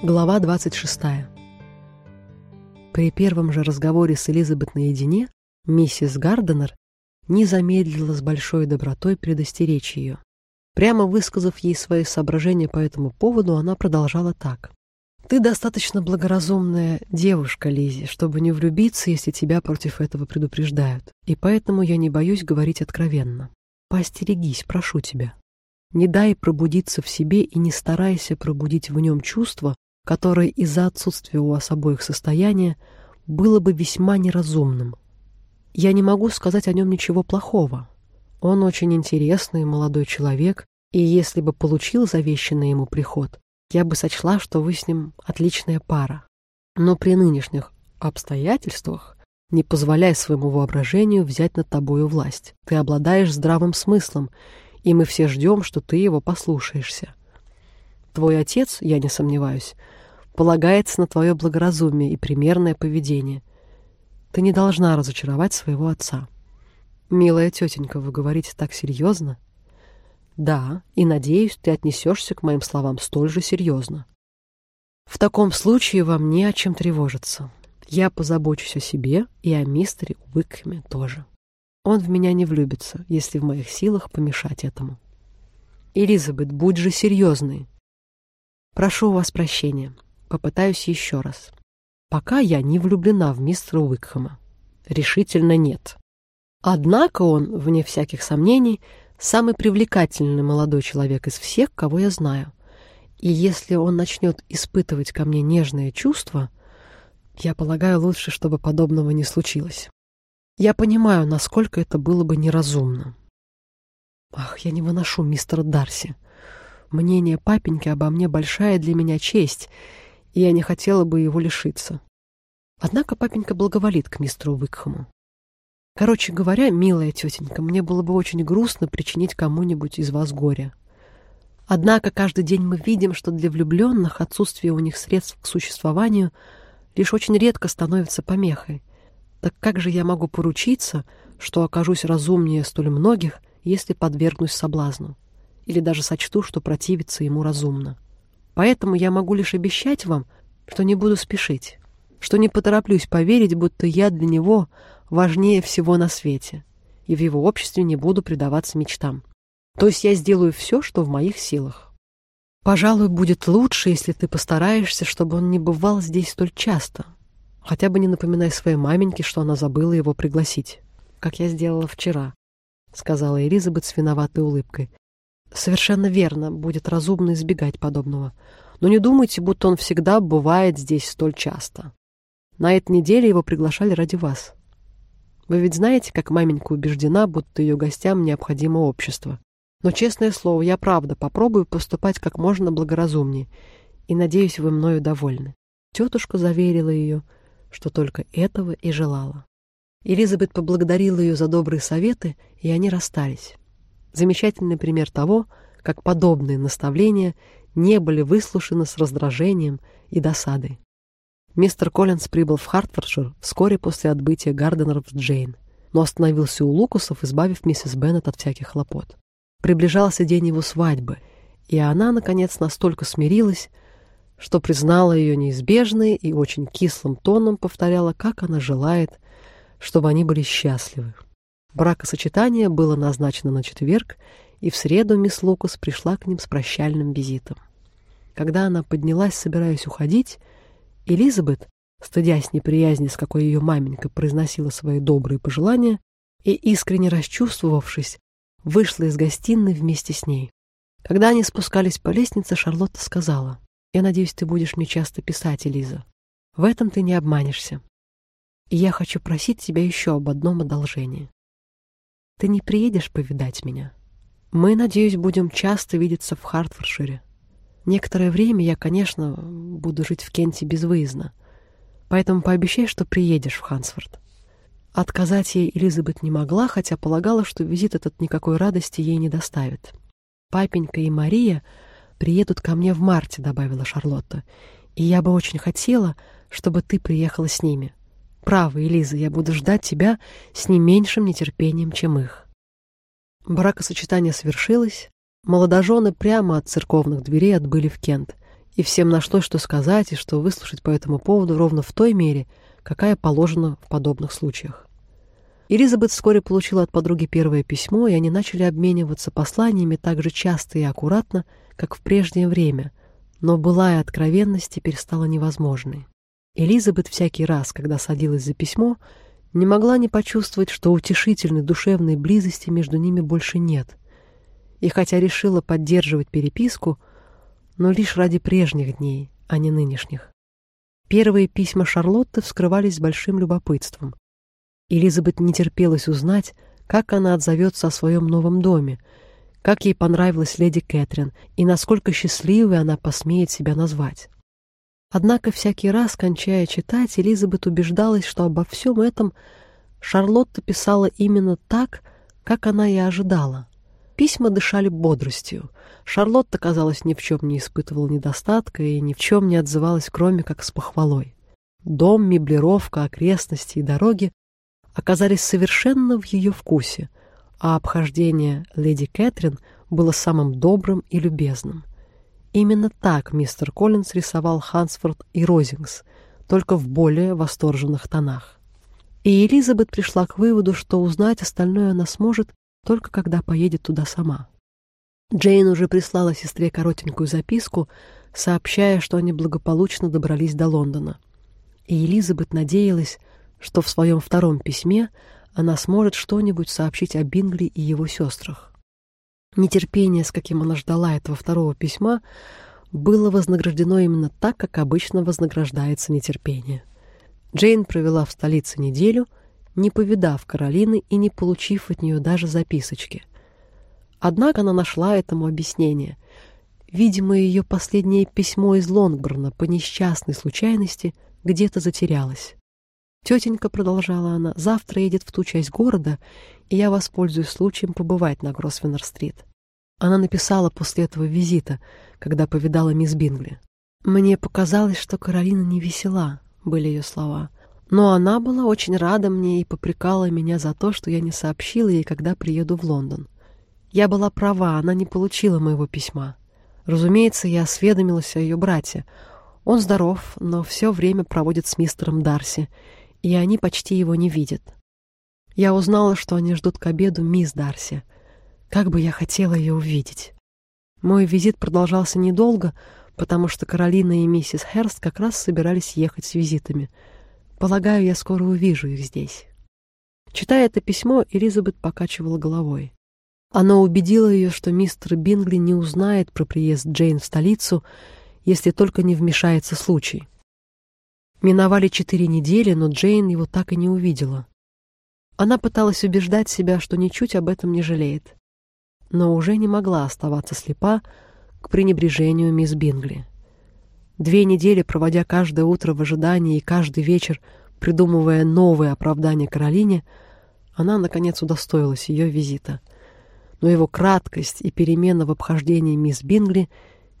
Глава 26. При первом же разговоре с Элизабет наедине миссис Гарденер не замедлила с большой добротой предостеречь ее. Прямо высказав ей свои соображения по этому поводу, она продолжала так. «Ты достаточно благоразумная девушка, Лизи, чтобы не влюбиться, если тебя против этого предупреждают, и поэтому я не боюсь говорить откровенно. Поостерегись, прошу тебя. Не дай пробудиться в себе и не старайся пробудить в нем чувство, которое из-за отсутствия у вас обоих состояния было бы весьма неразумным. Я не могу сказать о нем ничего плохого. Он очень интересный молодой человек, и если бы получил завещанный ему приход, я бы сочла, что вы с ним отличная пара. Но при нынешних обстоятельствах не позволяй своему воображению взять над тобою власть. Ты обладаешь здравым смыслом, и мы все ждем, что ты его послушаешься. Твой отец, я не сомневаюсь, полагается на твое благоразумие и примерное поведение. Ты не должна разочаровать своего отца. Милая тетенька, вы говорите так серьезно? Да, и, надеюсь, ты отнесешься к моим словам столь же серьезно. В таком случае вам не о чем тревожиться. Я позабочусь о себе и о мистере Уикхеме тоже. Он в меня не влюбится, если в моих силах помешать этому. Элизабет, будь же серьезной. Прошу у вас прощения. Попытаюсь еще раз. Пока я не влюблена в мистера Уикхэма. Решительно нет. Однако он, вне всяких сомнений, самый привлекательный молодой человек из всех, кого я знаю. И если он начнет испытывать ко мне нежные чувства, я полагаю, лучше, чтобы подобного не случилось. Я понимаю, насколько это было бы неразумно. Ах, я не выношу мистера Дарси. Мнение папеньки обо мне большая для меня честь, я не хотела бы его лишиться. Однако папенька благоволит к мистеру Уикхэму. Короче говоря, милая тетенька, мне было бы очень грустно причинить кому-нибудь из вас горе. Однако каждый день мы видим, что для влюбленных отсутствие у них средств к существованию лишь очень редко становится помехой. Так как же я могу поручиться, что окажусь разумнее столь многих, если подвергнусь соблазну? Или даже сочту, что противиться ему разумно? Поэтому я могу лишь обещать вам, что не буду спешить, что не потороплюсь поверить, будто я для него важнее всего на свете, и в его обществе не буду предаваться мечтам. То есть я сделаю все, что в моих силах. Пожалуй, будет лучше, если ты постараешься, чтобы он не бывал здесь столь часто. Хотя бы не напоминай своей маменьке, что она забыла его пригласить, как я сделала вчера, — сказала Элизабет с виноватой улыбкой. Совершенно верно, будет разумно избегать подобного. Но не думайте, будто он всегда бывает здесь столь часто. На этой неделе его приглашали ради вас. Вы ведь знаете, как маменька убеждена, будто ее гостям необходимо общество. Но, честное слово, я правда попробую поступать как можно благоразумнее, и, надеюсь, вы мною довольны. Тетушка заверила ее, что только этого и желала. Элизабет поблагодарила ее за добрые советы, и они расстались. Замечательный пример того, как подобные наставления не были выслушаны с раздражением и досадой. Мистер Коллинз прибыл в Хартфордшир вскоре после отбытия Гарденеров с Джейн, но остановился у Лукусов, избавив миссис Беннет от всяких хлопот. Приближался день его свадьбы, и она, наконец, настолько смирилась, что признала ее неизбежной и очень кислым тоном повторяла, как она желает, чтобы они были счастливы. Бракосочетание было назначено на четверг, и в среду мисс Лукас пришла к ним с прощальным визитом. Когда она поднялась, собираясь уходить, Элизабет, стыдясь неприязни, с какой ее маменька произносила свои добрые пожелания, и искренне расчувствовавшись, вышла из гостиной вместе с ней. Когда они спускались по лестнице, Шарлотта сказала, «Я надеюсь, ты будешь мне часто писать, Элиза. В этом ты не обманешься. И я хочу просить тебя еще об одном одолжении. Ты не приедешь повидать меня? Мы, надеюсь, будем часто видеться в Хартфордшире. Некоторое время я, конечно, буду жить в Кенте безвыездно, поэтому пообещай, что приедешь в Хансфорд». Отказать ей Элизабет не могла, хотя полагала, что визит этот никакой радости ей не доставит. «Папенька и Мария приедут ко мне в марте», — добавила Шарлотта, «и я бы очень хотела, чтобы ты приехала с ними. Право, Элиза, я буду ждать тебя с не меньшим нетерпением, чем их». Бракосочетание свершилось, молодожены прямо от церковных дверей отбыли в Кент, и всем нашлось, что сказать и что выслушать по этому поводу ровно в той мере, какая положена в подобных случаях. Элизабет вскоре получила от подруги первое письмо, и они начали обмениваться посланиями так же часто и аккуратно, как в прежнее время, но былая откровенность теперь стала невозможной. Элизабет всякий раз, когда садилась за письмо, не могла не почувствовать, что утешительной душевной близости между ними больше нет. И хотя решила поддерживать переписку, но лишь ради прежних дней, а не нынешних. Первые письма Шарлотты вскрывались с большим любопытством. Элизабет не терпелось узнать, как она отзовется о своем новом доме, как ей понравилась леди Кэтрин и насколько счастливой она посмеет себя назвать. Однако всякий раз, кончая читать, Элизабет убеждалась, что обо всем этом Шарлотта писала именно так, как она и ожидала. Письма дышали бодростью. Шарлотта, казалось, ни в чем не испытывала недостатка и ни в чем не отзывалась, кроме как с похвалой. Дом, меблировка, окрестности и дороги оказались совершенно в ее вкусе, а обхождение леди Кэтрин было самым добрым и любезным. Именно так мистер Коллинс рисовал Хансфорд и Розингс, только в более восторженных тонах. И Элизабет пришла к выводу, что узнать остальное она сможет только когда поедет туда сама. Джейн уже прислала сестре коротенькую записку, сообщая, что они благополучно добрались до Лондона. И Элизабет надеялась, что в своем втором письме она сможет что-нибудь сообщить о Бингли и его сестрах. Нетерпение, с каким она ждала этого второго письма, было вознаграждено именно так, как обычно вознаграждается нетерпение. Джейн провела в столице неделю, не повидав Каролины и не получив от нее даже записочки. Однако она нашла этому объяснение. Видимо, ее последнее письмо из Лонгборна по несчастной случайности где-то затерялось. Тетенька, продолжала она, завтра едет в ту часть города, и я воспользуюсь случаем побывать на Гросвеннер-стрит. Она написала после этого визита, когда повидала мисс Бингли. Мне показалось, что Каролина не весела, были ее слова. Но она была очень рада мне и попрекала меня за то, что я не сообщила ей, когда приеду в Лондон. Я была права, она не получила моего письма. Разумеется, я осведомилась о ее брате. Он здоров, но все время проводит с мистером Дарси, и они почти его не видят. Я узнала, что они ждут к обеду мисс Дарси. Как бы я хотела ее увидеть. Мой визит продолжался недолго, потому что Каролина и миссис Херст как раз собирались ехать с визитами. Полагаю, я скоро увижу их здесь. Читая это письмо, Элизабет покачивала головой. Оно убедило ее, что мистер Бингли не узнает про приезд Джейн в столицу, если только не вмешается случай. Миновали четыре недели, но Джейн его так и не увидела. Она пыталась убеждать себя, что ничуть об этом не жалеет, но уже не могла оставаться слепа к пренебрежению мисс Бингли. Две недели, проводя каждое утро в ожидании и каждый вечер придумывая новые оправдания Каролине, она, наконец, удостоилась ее визита. Но его краткость и перемена в обхождении мисс Бингли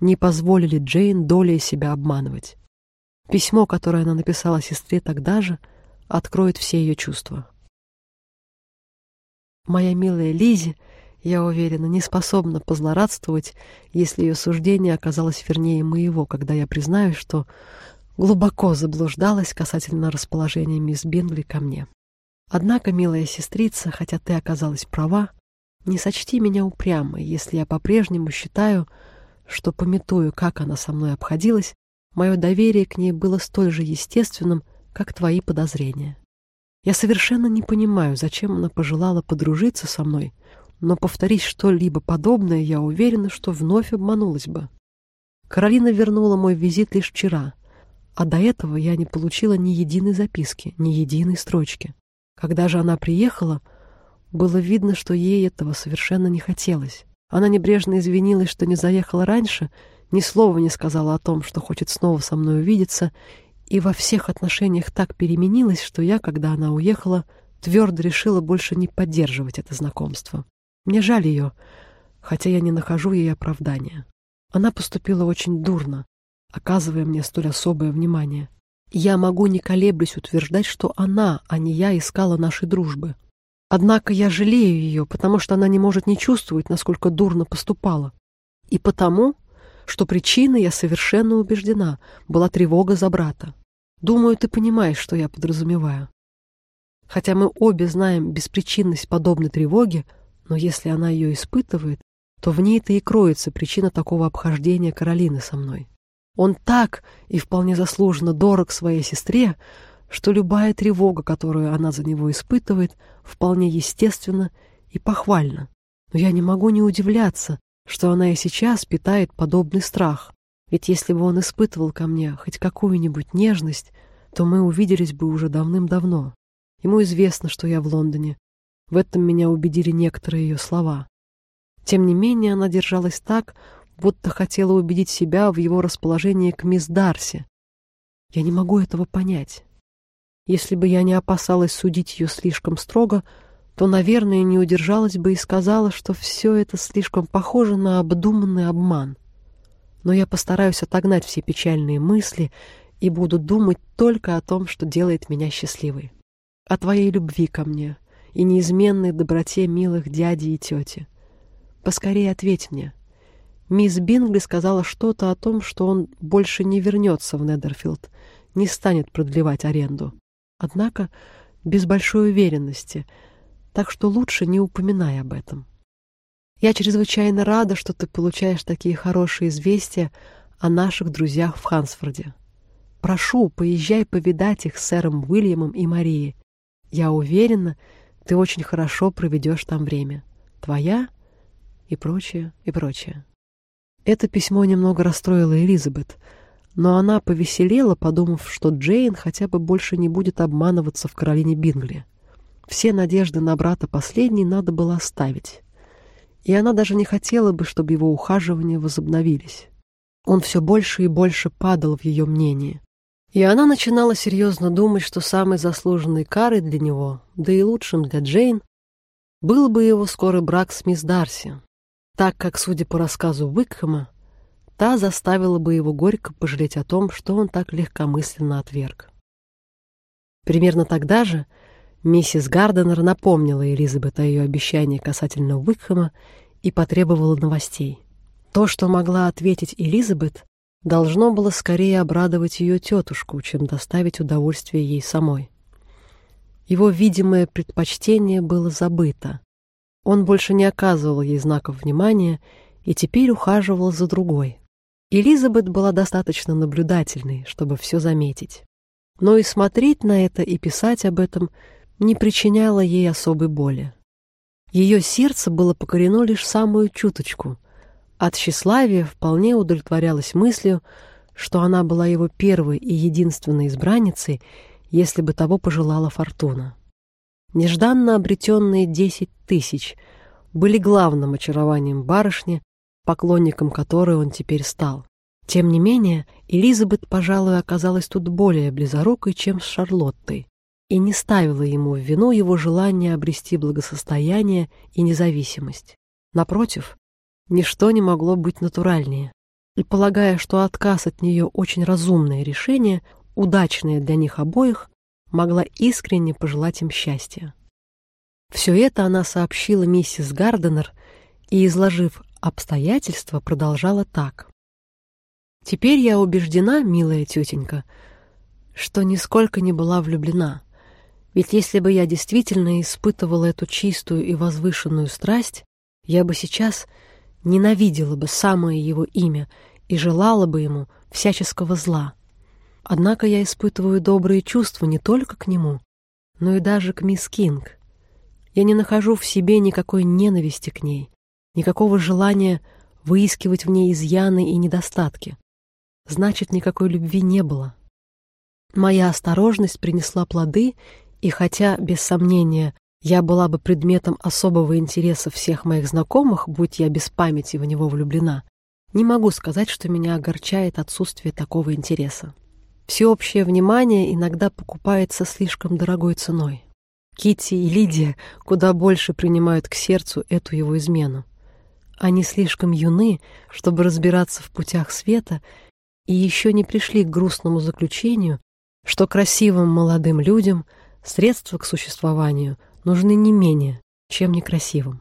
не позволили Джейн долей себя обманывать. Письмо, которое она написала сестре тогда же, откроет все ее чувства. Моя милая Лизи, я уверена, не способна позлорадствовать, если ее суждение оказалось вернее моего, когда я признаюсь, что глубоко заблуждалась касательно расположения мисс Бингли ко мне. Однако, милая сестрица, хотя ты оказалась права, не сочти меня упрямой, если я по-прежнему считаю, что пометую, как она со мной обходилась, Мое доверие к ней было столь же естественным, как твои подозрения. Я совершенно не понимаю, зачем она пожелала подружиться со мной, но повторить что-либо подобное, я уверена, что вновь обманулась бы. Каролина вернула мой визит лишь вчера, а до этого я не получила ни единой записки, ни единой строчки. Когда же она приехала, было видно, что ей этого совершенно не хотелось. Она небрежно извинилась, что не заехала раньше, ни слова не сказала о том, что хочет снова со мной увидеться, и во всех отношениях так переменилась, что я, когда она уехала, твердо решила больше не поддерживать это знакомство. Мне жаль ее, хотя я не нахожу ей оправдания. Она поступила очень дурно, оказывая мне столь особое внимание. Я могу не колеблясь утверждать, что она, а не я, искала нашей дружбы. Однако я жалею ее, потому что она не может не чувствовать, насколько дурно поступала. И потому что причиной, я совершенно убеждена, была тревога за брата. Думаю, ты понимаешь, что я подразумеваю. Хотя мы обе знаем беспричинность подобной тревоги, но если она ее испытывает, то в ней-то и кроется причина такого обхождения Каролины со мной. Он так и вполне заслуженно дорог своей сестре, что любая тревога, которую она за него испытывает, вполне естественна и похвальна. Но я не могу не удивляться, что она и сейчас питает подобный страх. Ведь если бы он испытывал ко мне хоть какую-нибудь нежность, то мы увиделись бы уже давным-давно. Ему известно, что я в Лондоне. В этом меня убедили некоторые ее слова. Тем не менее, она держалась так, будто хотела убедить себя в его расположении к мисс Дарси. Я не могу этого понять. Если бы я не опасалась судить ее слишком строго, то, наверное, не удержалась бы и сказала, что все это слишком похоже на обдуманный обман. Но я постараюсь отогнать все печальные мысли и буду думать только о том, что делает меня счастливой. О твоей любви ко мне и неизменной доброте милых дяди и тети. Поскорее ответь мне. Мисс Бингли сказала что-то о том, что он больше не вернется в Недерфилд, не станет продлевать аренду. Однако без большой уверенности — так что лучше не упоминай об этом. Я чрезвычайно рада, что ты получаешь такие хорошие известия о наших друзьях в Хансфорде. Прошу, поезжай повидать их с сэром Уильямом и Марией. Я уверена, ты очень хорошо проведешь там время. Твоя и прочее, и прочее. Это письмо немного расстроило Элизабет, но она повеселела, подумав, что Джейн хотя бы больше не будет обманываться в Каролине Бингли. Все надежды на брата последней надо было оставить. И она даже не хотела бы, чтобы его ухаживания возобновились. Он все больше и больше падал в ее мнении. И она начинала серьезно думать, что самой заслуженной карой для него, да и лучшим для Джейн, был бы его скорый брак с мисс Дарси, так как, судя по рассказу Уикхэма, та заставила бы его горько пожалеть о том, что он так легкомысленно отверг. Примерно тогда же Миссис Гарденер напомнила Элизабет о ее обещании касательно Уикхэма и потребовала новостей. То, что могла ответить Элизабет, должно было скорее обрадовать ее тетушку, чем доставить удовольствие ей самой. Его видимое предпочтение было забыто. Он больше не оказывал ей знаков внимания и теперь ухаживал за другой. Элизабет была достаточно наблюдательной, чтобы все заметить. Но и смотреть на это и писать об этом – не причиняла ей особой боли. Ее сердце было покорено лишь самую чуточку. От тщеславия вполне удовлетворялась мыслью, что она была его первой и единственной избранницей, если бы того пожелала фортуна. Нежданно обретенные десять тысяч были главным очарованием барышни, поклонником которой он теперь стал. Тем не менее, Элизабет, пожалуй, оказалась тут более близорукой, чем с Шарлоттой и не ставила ему в вину его желание обрести благосостояние и независимость. Напротив, ничто не могло быть натуральнее. И полагая, что отказ от нее очень разумное решение, удачное для них обоих, могла искренне пожелать им счастья. Все это она сообщила миссис Гарденер и, изложив обстоятельства, продолжала так. «Теперь я убеждена, милая тетенька, что нисколько не была влюблена. Ведь если бы я действительно испытывала эту чистую и возвышенную страсть, я бы сейчас ненавидела бы самое его имя и желала бы ему всяческого зла. Однако я испытываю добрые чувства не только к нему, но и даже к мисс Кинг. Я не нахожу в себе никакой ненависти к ней, никакого желания выискивать в ней изъяны и недостатки. Значит, никакой любви не было. Моя осторожность принесла плоды, и хотя, без сомнения, я была бы предметом особого интереса всех моих знакомых, будь я без памяти в него влюблена, не могу сказать, что меня огорчает отсутствие такого интереса. Всеобщее внимание иногда покупается слишком дорогой ценой. Кити и Лидия куда больше принимают к сердцу эту его измену. Они слишком юны, чтобы разбираться в путях света, и еще не пришли к грустному заключению, что красивым молодым людям – Средства к существованию нужны не менее, чем некрасивым.